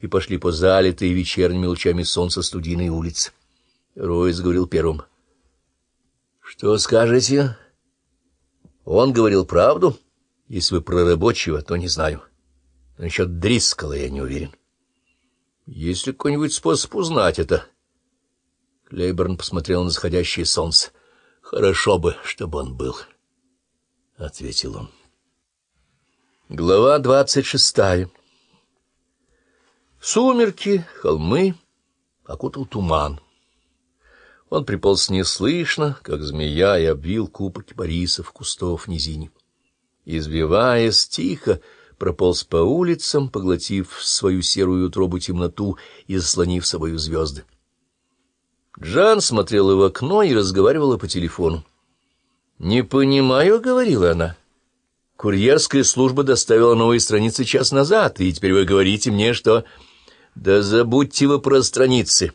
и пошли по залитой вечерними лучами солнца студийной улице. Ройс говорил первым. — Что скажете? Он говорил правду. Если вы про рабочего, то не знаю. Но насчет Дрискала я не уверен. Есть ли какой-нибудь способ узнать это? Клейборн посмотрел на заходящее солнце. — Хорошо бы, чтобы он был, — ответил он. Глава двадцать шестая Сумерки, холмы, окутал туман. Он приполз неслышно, как змея, и обвил купы кипарисов, кустов низине. Избиваясь тихо, прополз по улицам, поглотив свою серую утробу темноту и заслонив собою звезды. Джан смотрела в окно и разговаривала по телефону. «Не понимаю», — говорила она. «Курьерская служба доставила новые страницы час назад, и теперь вы говорите мне, что...» «Да забудьте вы про страницы.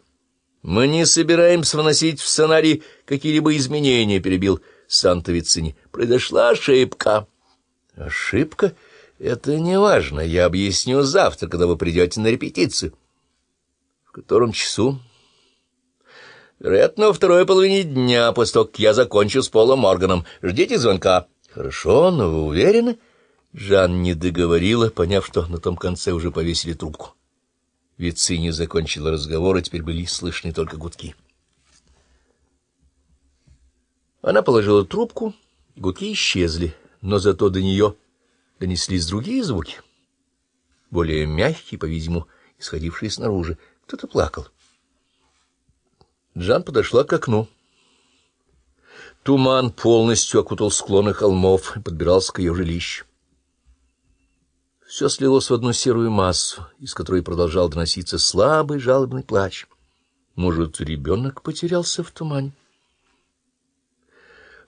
Мы не собираемся вносить в сценарий какие-либо изменения», — перебил Санта-Вицини. «Произошла ошибка». «Ошибка? Это не важно. Я объясню завтра, когда вы придете на репетицию». «В котором часу?» «Вероятно, во второй половине дня, после того, как я закончу с Полом Морганом. Ждите звонка». «Хорошо, но вы уверены?» Жан не договорила, поняв, что на том конце уже повесили трубку. Вицини закончила разговор, и теперь были слышны только гудки. Она положила трубку, гудки исчезли, но зато до нее донеслись другие звуки, более мягкие, по-видимому, исходившие снаружи. Кто-то плакал. Джан подошла к окну. Туман полностью окутал склоны холмов и подбирался к ее жилищу. Все слилось в одну серую массу, из которой продолжал доноситься слабый жалобный плач. Может, ребенок потерялся в тумане?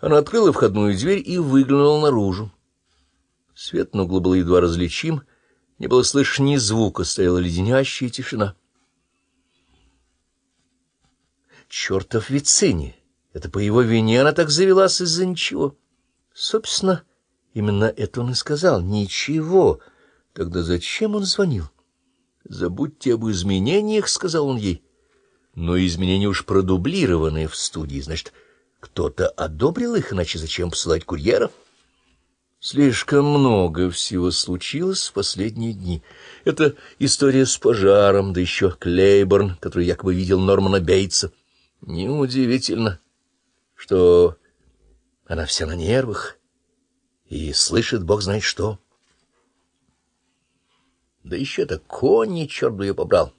Она открыла входную дверь и выглянула наружу. Свет на углу был едва различим, не было слышно ни звука, стояла леденящая тишина. Чертов Вицини! Это по его вине она так завелась из-за ничего. Собственно, именно это он и сказал. Ничего! — Тогда зачем он звонил? «Забудьте об изменениях», — сказал он ей. Но изменения уж продублированные в студии, значит, кто-то одобрил их, иначе зачем посылать курьеров? Слишком много всего случилось в последние дни. Это история с пожаром, да еще Клейборн, который якобы видел Нормана Бейтса. Неудивительно, что она вся на нервах и слышит бог знает что. Да еще это кони, черт бы ее побрал.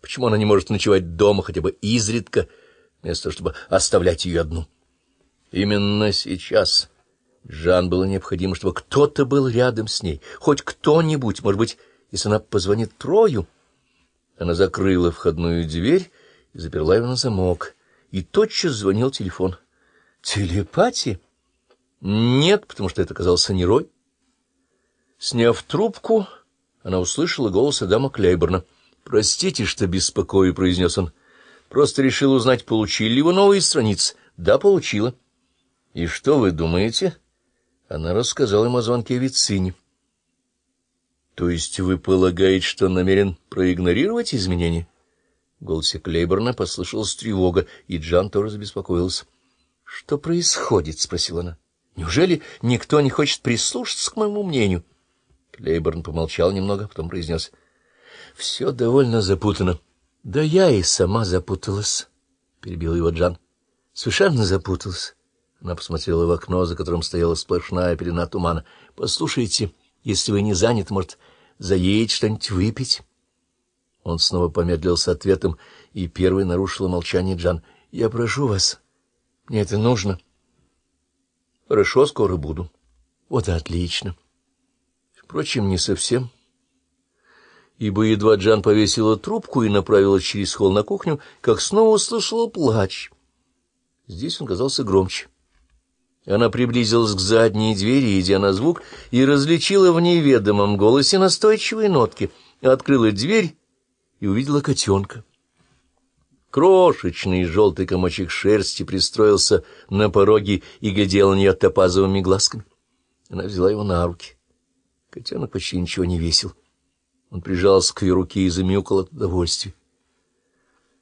Почему она не может ночевать дома хотя бы изредка, вместо того, чтобы оставлять ее одну? Именно сейчас Жан было необходимо, чтобы кто-то был рядом с ней, хоть кто-нибудь, может быть, если она позвонит Трою. Она закрыла входную дверь и заперла ее на замок, и тотчас звонил телефон. Телепатия? Нет, потому что это оказался не Рой. Сняв трубку она услышала голос Адама Клейборна. «Простите, что беспокою», — произнес он. «Просто решил узнать, получили ли вы новые страницы». «Да, получила». «И что вы думаете?» Она рассказала ему о звонке Вицине. «То есть вы полагаете, что намерен проигнорировать изменения?» В голосе Клейборна послышалась тревога, и Джан тоже забеспокоился. «Что происходит?» — спросила она. «Неужели никто не хочет прислушаться к моему мнению?» Лейборн помолчал немного, потом произнес. — Все довольно запутано. — Да я и сама запуталась, — перебил его Джан. — Совершенно запуталась. Она посмотрела в окно, за которым стояла сплошная пелена тумана. — Послушайте, если вы не заняты, может, заедете что-нибудь выпить? Он снова помедлил с ответом, и первый нарушил молчание Джан. — Я прошу вас. Мне это нужно. — Хорошо, скоро буду. — Вот отлично. — Впрочем, не совсем. Ибо едва Джан повесила трубку и направилась через холл на кухню, как снова услышала плач. Здесь он казался громче. Она приблизилась к задней двери, идя на звук, и различила в неведомом голосе настойчивые нотки. Открыла дверь и увидела котенка. Крошечный желтый комочек шерсти пристроился на пороге и глядел на нее топазовыми глазками. Она взяла его на руки. Котенок почти ничего не весил. Он прижался к ее руке и замяукал от удовольствия.